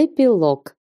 Эпилог.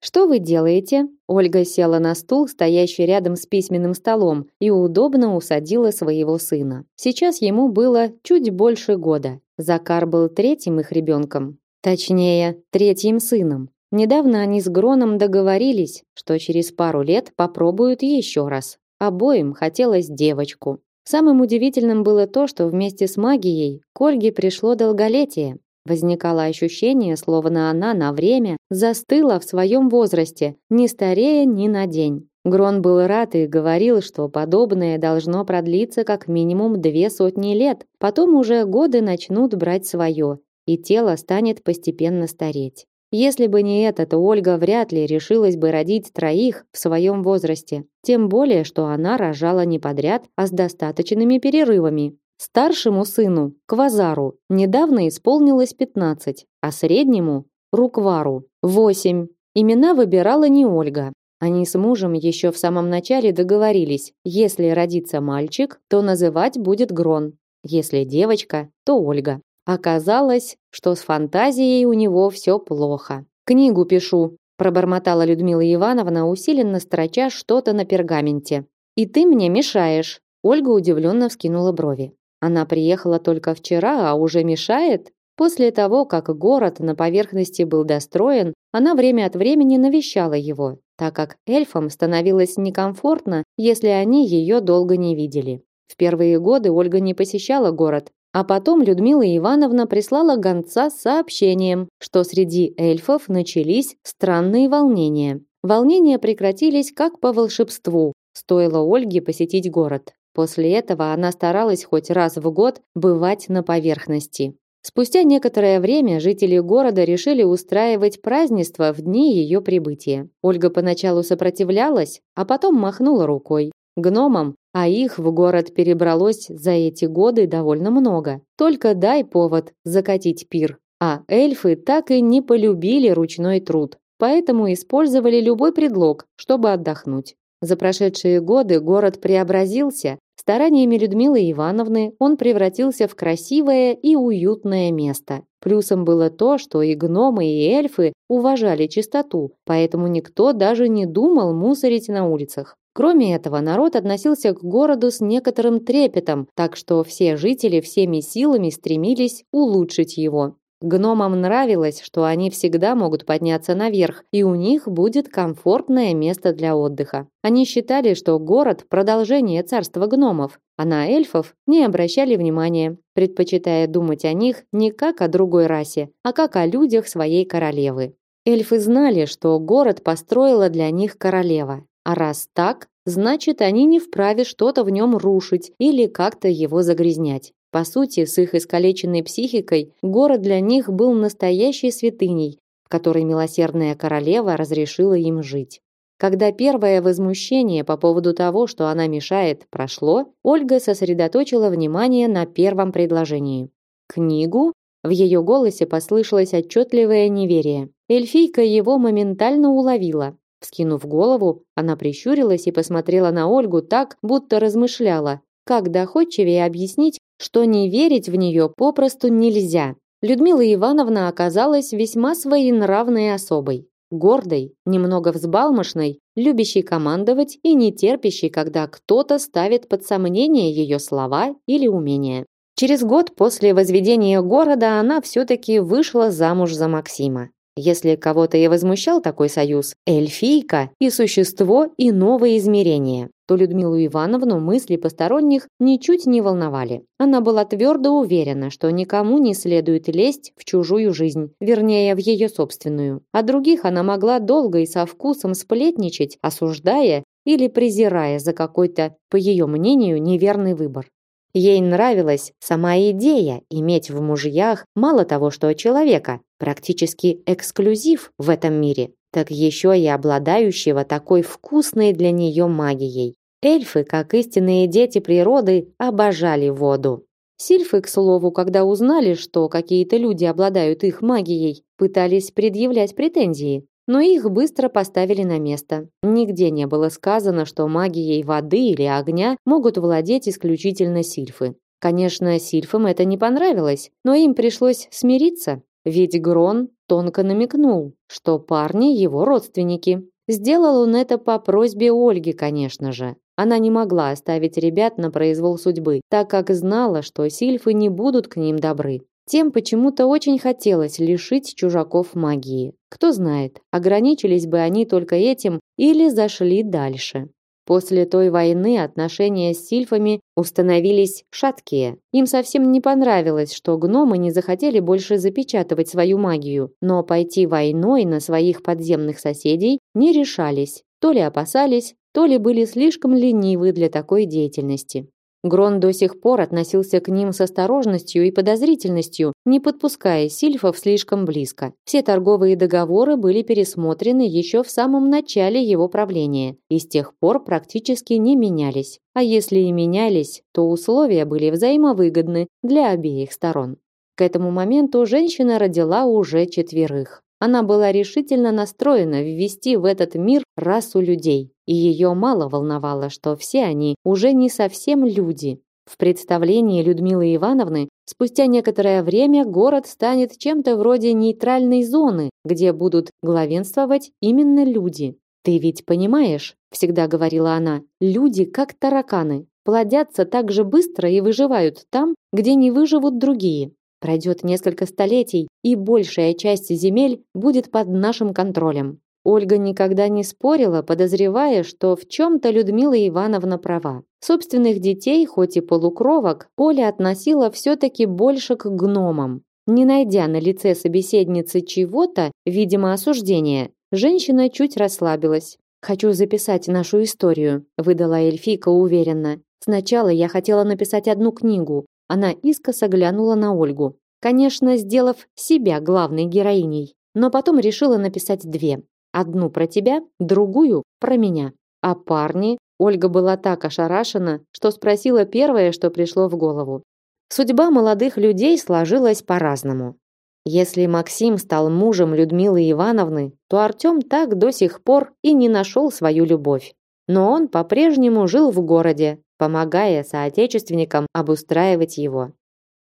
Что вы делаете? Ольга села на стул, стоящий рядом с письменным столом, и удобно усадила своего сына. Сейчас ему было чуть больше года. Закар был третьим их ребенком, точнее, третьим сыном. Недавно они с Гроном договорились, что через пару лет попробуют еще раз. Обоим хотелось девочку. Самым удивительным было то, что вместе с магией к Ольге пришло долголетие. Возникало ощущение, словно она на время застыла в своем возрасте, не старея ни на день. Грон был рад и говорил, что подобное должно продлиться как минимум две сотни лет, потом уже годы начнут брать свое, и тело станет постепенно стареть. Если бы не это, то Ольга вряд ли решилась бы родить троих в своем возрасте, тем более, что она рожала не подряд, а с достаточными перерывами. Старшему сыну, Квазару, недавно исполнилось 15, а среднему, Руквару, 8. Имена выбирала не Ольга. Они с мужем еще в самом начале договорились, если родится мальчик, то называть будет Грон, если девочка, то Ольга. Оказалось, что с фантазией у него все плохо. «Книгу пишу», пробормотала Людмила Ивановна, усиленно строча что-то на пергаменте. «И ты мне мешаешь». Ольга удивленно вскинула брови. Она приехала только вчера, а уже мешает? После того, как город на поверхности был достроен, она время от времени навещала его, так как эльфам становилось некомфортно, если они ее долго не видели. В первые годы Ольга не посещала город, а потом Людмила Ивановна прислала гонца с сообщением, что среди эльфов начались странные волнения. Волнения прекратились как по волшебству, стоило Ольге посетить город. После этого она старалась хоть раз в год бывать на поверхности. Спустя некоторое время жители города решили устраивать празднество в дни ее прибытия. Ольга поначалу сопротивлялась, а потом махнула рукой. Гномам, а их в город перебралось за эти годы довольно много. Только дай повод закатить пир. А эльфы так и не полюбили ручной труд, поэтому использовали любой предлог, чтобы отдохнуть. За прошедшие годы город преобразился, Стараниями Людмилы Ивановны он превратился в красивое и уютное место. Плюсом было то, что и гномы, и эльфы уважали чистоту, поэтому никто даже не думал мусорить на улицах. Кроме этого, народ относился к городу с некоторым трепетом, так что все жители всеми силами стремились улучшить его. Гномам нравилось, что они всегда могут подняться наверх, и у них будет комфортное место для отдыха. Они считали, что город – продолжение царства гномов, а на эльфов не обращали внимания, предпочитая думать о них не как о другой расе, а как о людях своей королевы. Эльфы знали, что город построила для них королева, а раз так, значит, они не вправе что-то в нем рушить или как-то его загрязнять. По сути, с их искалеченной психикой, город для них был настоящей святыней, в которой милосердная королева разрешила им жить. Когда первое возмущение по поводу того, что она мешает, прошло, Ольга сосредоточила внимание на первом предложении. Книгу? В ее голосе послышалось отчетливое неверие. Эльфийка его моментально уловила. Вскинув голову, она прищурилась и посмотрела на Ольгу так, будто размышляла, как доходчивее объяснить, что не верить в нее попросту нельзя. Людмила Ивановна оказалась весьма своенравной особой, гордой, немного взбалмошной, любящей командовать и не терпящей, когда кто-то ставит под сомнение ее слова или умения. Через год после возведения города она все-таки вышла замуж за Максима. Если кого-то и возмущал такой союз, эльфийка и существо иного измерения, то Людмилу Ивановну мысли посторонних ничуть не волновали. Она была твердо уверена, что никому не следует лезть в чужую жизнь, вернее, в ее собственную. А других она могла долго и со вкусом сплетничать, осуждая или презирая за какой-то, по ее мнению, неверный выбор. Ей нравилась сама идея иметь в мужьях мало того, что человека, практически эксклюзив в этом мире, так еще и обладающего такой вкусной для нее магией. Эльфы, как истинные дети природы, обожали воду. Сильфы, к слову, когда узнали, что какие-то люди обладают их магией, пытались предъявлять претензии, но их быстро поставили на место. Нигде не было сказано, что магией воды или огня могут владеть исключительно сильфы. Конечно, сильфам это не понравилось, но им пришлось смириться, Ведь Грон тонко намекнул, что парни его родственники. Сделал он это по просьбе Ольги, конечно же. Она не могла оставить ребят на произвол судьбы, так как знала, что сильфы не будут к ним добры. Тем почему-то очень хотелось лишить чужаков магии. Кто знает, ограничились бы они только этим или зашли дальше. После той войны отношения с сильфами установились шаткие. Им совсем не понравилось, что гномы не захотели больше запечатывать свою магию, но пойти войной на своих подземных соседей не решались. То ли опасались, то ли были слишком ленивы для такой деятельности. Грон до сих пор относился к ним с осторожностью и подозрительностью, не подпуская сильфов слишком близко. Все торговые договоры были пересмотрены еще в самом начале его правления и с тех пор практически не менялись. А если и менялись, то условия были взаимовыгодны для обеих сторон. К этому моменту женщина родила уже четверых. Она была решительно настроена ввести в этот мир расу людей, и ее мало волновало, что все они уже не совсем люди. В представлении Людмилы Ивановны спустя некоторое время город станет чем-то вроде нейтральной зоны, где будут главенствовать именно люди. «Ты ведь понимаешь», – всегда говорила она, – «люди как тараканы, плодятся так же быстро и выживают там, где не выживут другие. Пройдет несколько столетий, и большая часть земель будет под нашим контролем. Ольга никогда не спорила, подозревая, что в чем-то Людмила Ивановна права. Собственных детей, хоть и полукровок, Оля относила все-таки больше к гномам. Не найдя на лице собеседницы чего-то, видимо, осуждения, женщина чуть расслабилась. «Хочу записать нашу историю», – выдала Эльфика уверенно. «Сначала я хотела написать одну книгу, она искоса глянула на Ольгу. Конечно, сделав себя главной героиней, но потом решила написать две. Одну про тебя, другую про меня. А парни? Ольга была так ошарашена, что спросила первое, что пришло в голову. Судьба молодых людей сложилась по-разному. Если Максим стал мужем Людмилы Ивановны, то Артем так до сих пор и не нашел свою любовь. Но он по-прежнему жил в городе, помогая соотечественникам обустраивать его.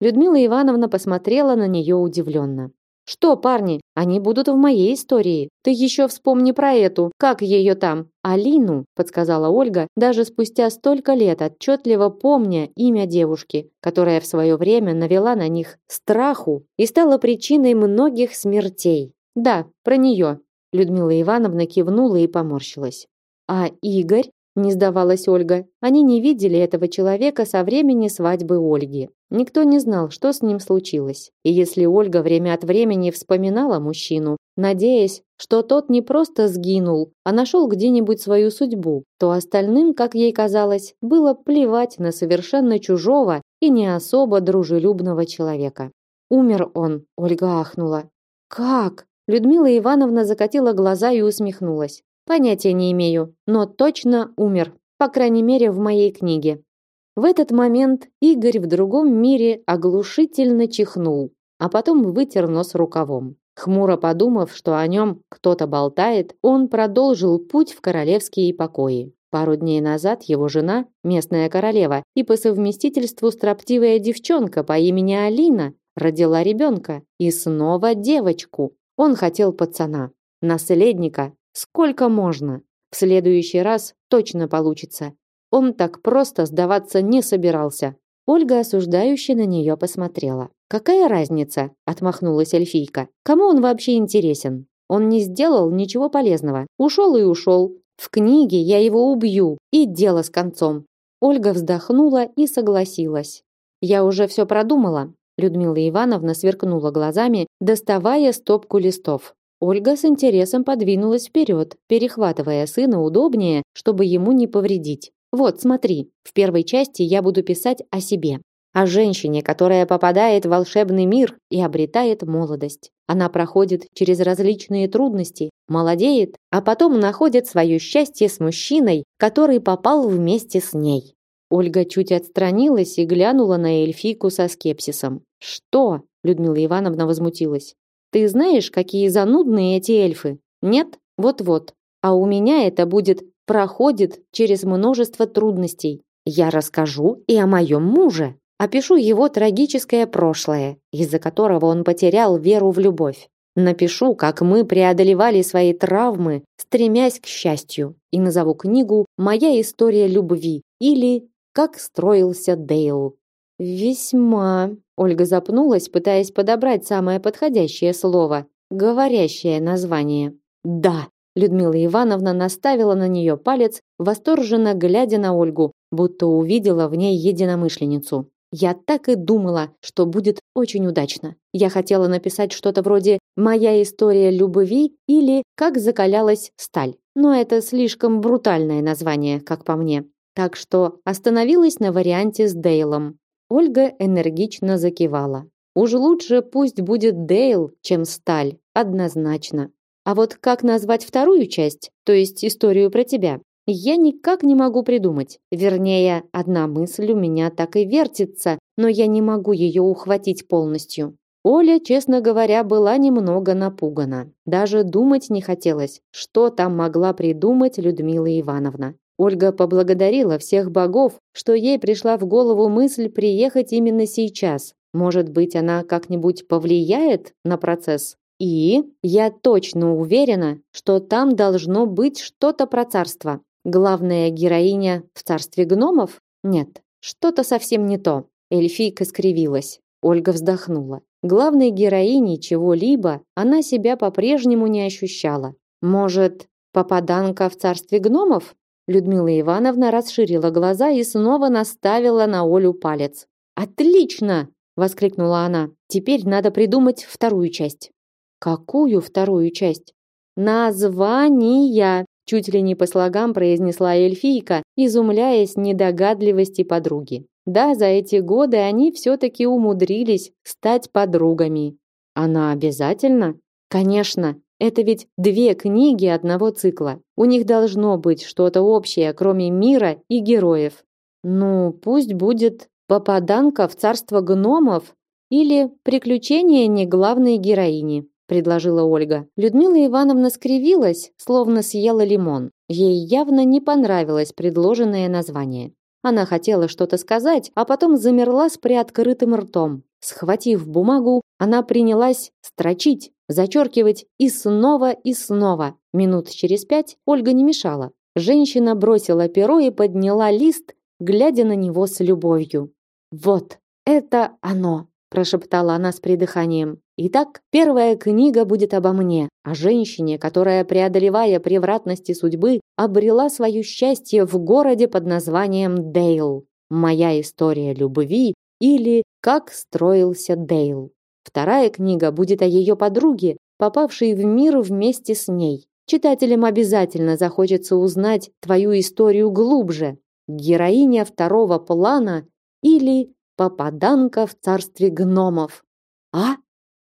Людмила Ивановна посмотрела на нее удивленно. «Что, парни, они будут в моей истории. Ты еще вспомни про эту, как ее там, Алину», подсказала Ольга, даже спустя столько лет отчетливо помня имя девушки, которая в свое время навела на них страху и стала причиной многих смертей. «Да, про нее», Людмила Ивановна кивнула и поморщилась. «А Игорь?» Не сдавалась Ольга. Они не видели этого человека со времени свадьбы Ольги. Никто не знал, что с ним случилось. И если Ольга время от времени вспоминала мужчину, надеясь, что тот не просто сгинул, а нашел где-нибудь свою судьбу, то остальным, как ей казалось, было плевать на совершенно чужого и не особо дружелюбного человека. Умер он, Ольга ахнула. Как? Людмила Ивановна закатила глаза и усмехнулась. Понятия не имею, но точно умер, по крайней мере, в моей книге. В этот момент Игорь в другом мире оглушительно чихнул, а потом вытер нос рукавом. Хмуро подумав, что о нем кто-то болтает, он продолжил путь в королевские покои. Пару дней назад его жена, местная королева и по совместительству строптивая девчонка по имени Алина, родила ребенка и снова девочку. Он хотел пацана, наследника, Сколько можно? В следующий раз точно получится. Он так просто сдаваться не собирался. Ольга осуждающе на нее посмотрела. Какая разница? отмахнулась эльфийка. Кому он вообще интересен? Он не сделал ничего полезного. Ушел и ушел. В книге я его убью, и дело с концом. Ольга вздохнула и согласилась. Я уже все продумала. Людмила Ивановна сверкнула глазами, доставая стопку листов. Ольга с интересом подвинулась вперед, перехватывая сына удобнее, чтобы ему не повредить. Вот, смотри, в первой части я буду писать о себе, о женщине, которая попадает в волшебный мир и обретает молодость. Она проходит через различные трудности, молодеет, а потом находит свое счастье с мужчиной, который попал вместе с ней. Ольга чуть отстранилась и глянула на эльфийку со скепсисом. «Что?» – Людмила Ивановна возмутилась. Ты знаешь, какие занудные эти эльфы? Нет? Вот-вот. А у меня это будет проходит через множество трудностей. Я расскажу и о моем муже. Опишу его трагическое прошлое, из-за которого он потерял веру в любовь. Напишу, как мы преодолевали свои травмы, стремясь к счастью, и назову книгу «Моя история любви» или «Как строился Дейл». Весьма. Ольга запнулась, пытаясь подобрать самое подходящее слово, говорящее название. Да, Людмила Ивановна наставила на нее палец, восторженно глядя на Ольгу, будто увидела в ней единомышленницу. Я так и думала, что будет очень удачно. Я хотела написать что-то вроде «Моя история любви» или «Как закалялась сталь». Но это слишком брутальное название, как по мне. Так что остановилась на варианте с Дейлом. Ольга энергично закивала. Уж лучше пусть будет Дейл, чем сталь, однозначно. А вот как назвать вторую часть, то есть историю про тебя? Я никак не могу придумать. Вернее, одна мысль у меня так и вертится, но я не могу ее ухватить полностью. Оля, честно говоря, была немного напугана. Даже думать не хотелось, что там могла придумать Людмила Ивановна. Ольга поблагодарила всех богов, что ей пришла в голову мысль приехать именно сейчас. Может быть, она как-нибудь повлияет на процесс? И я точно уверена, что там должно быть что-то про царство. Главная героиня в царстве гномов? Нет, что-то совсем не то. Эльфийка скривилась. Ольга вздохнула. Главной героиней чего-либо она себя по-прежнему не ощущала. Может, попаданка в царстве гномов? Людмила Ивановна расширила глаза и снова наставила на Олю палец. Отлично, воскликнула она. Теперь надо придумать вторую часть. Какую вторую часть? Названия, чуть ли не по слогам произнесла эльфийка, изумляясь недогадливости подруги. Да, за эти годы они все таки умудрились стать подругами. Она обязательно? Конечно, это ведь две книги одного цикла. У них должно быть что-то общее, кроме мира и героев. Ну, пусть будет Попаданка в царство гномов или Приключения неглавной героини предложила Ольга. Людмила Ивановна скривилась, словно съела лимон. Ей явно не понравилось предложенное название. Она хотела что-то сказать, а потом замерла с приоткрытым ртом. Схватив бумагу, она принялась строчить, зачеркивать и снова и снова. Минут через пять Ольга не мешала. Женщина бросила перо и подняла лист, глядя на него с любовью. Вот, это оно прошептала она с придыханием. Итак, первая книга будет обо мне, о женщине, которая, преодолевая превратности судьбы, обрела свое счастье в городе под названием Дейл. Моя история любви или Как строился Дейл. Вторая книга будет о ее подруге, попавшей в мир вместе с ней. Читателям обязательно захочется узнать твою историю глубже. Героиня второго плана или попаданка в царстве гномов. А?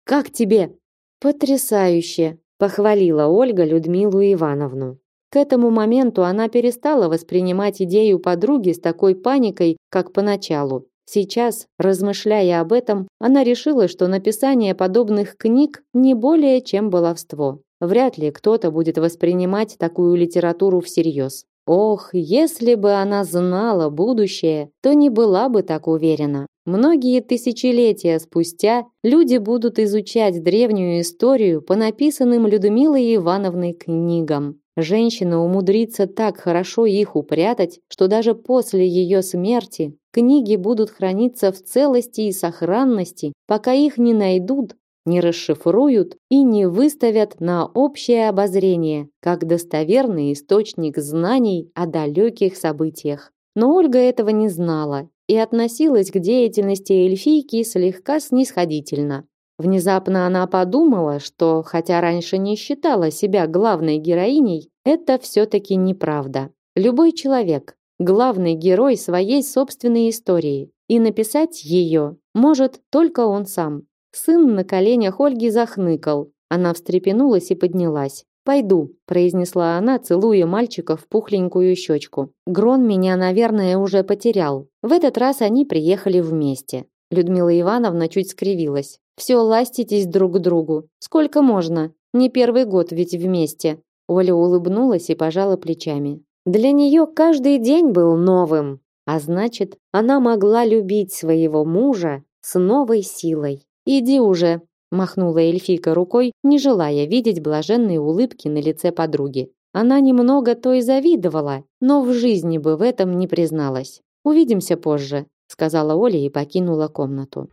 Как тебе? Потрясающе, похвалила Ольга Людмилу Ивановну. К этому моменту она перестала воспринимать идею подруги с такой паникой, как поначалу. Сейчас, размышляя об этом, она решила, что написание подобных книг не более чем баловство. Вряд ли кто-то будет воспринимать такую литературу всерьез. Ох, если бы она знала будущее, то не была бы так уверена. Многие тысячелетия спустя люди будут изучать древнюю историю по написанным Людмилой Ивановной книгам. Женщина умудрится так хорошо их упрятать, что даже после ее смерти книги будут храниться в целости и сохранности, пока их не найдут не расшифруют и не выставят на общее обозрение, как достоверный источник знаний о далеких событиях. Но Ольга этого не знала и относилась к деятельности эльфийки слегка снисходительно. Внезапно она подумала, что, хотя раньше не считала себя главной героиней, это все-таки неправда. Любой человек – главный герой своей собственной истории, и написать ее может только он сам. Сын на коленях Ольги захныкал. Она встрепенулась и поднялась. «Пойду», – произнесла она, целуя мальчика в пухленькую щечку. «Грон меня, наверное, уже потерял». В этот раз они приехали вместе. Людмила Ивановна чуть скривилась. «Все ластитесь друг к другу. Сколько можно? Не первый год ведь вместе». Оля улыбнулась и пожала плечами. Для нее каждый день был новым. А значит, она могла любить своего мужа с новой силой. Иди уже, махнула эльфийка рукой, не желая видеть блаженные улыбки на лице подруги. Она немного то и завидовала, но в жизни бы в этом не призналась. Увидимся позже, сказала Оля и покинула комнату.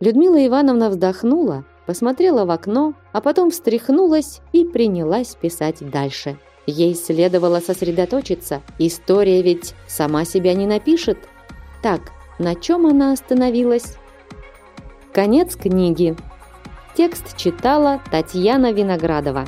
Людмила Ивановна вздохнула, посмотрела в окно, а потом встряхнулась и принялась писать дальше. Ей следовало сосредоточиться. История ведь сама себя не напишет. Так, на чем она остановилась? Конец книги. Текст читала Татьяна Виноградова.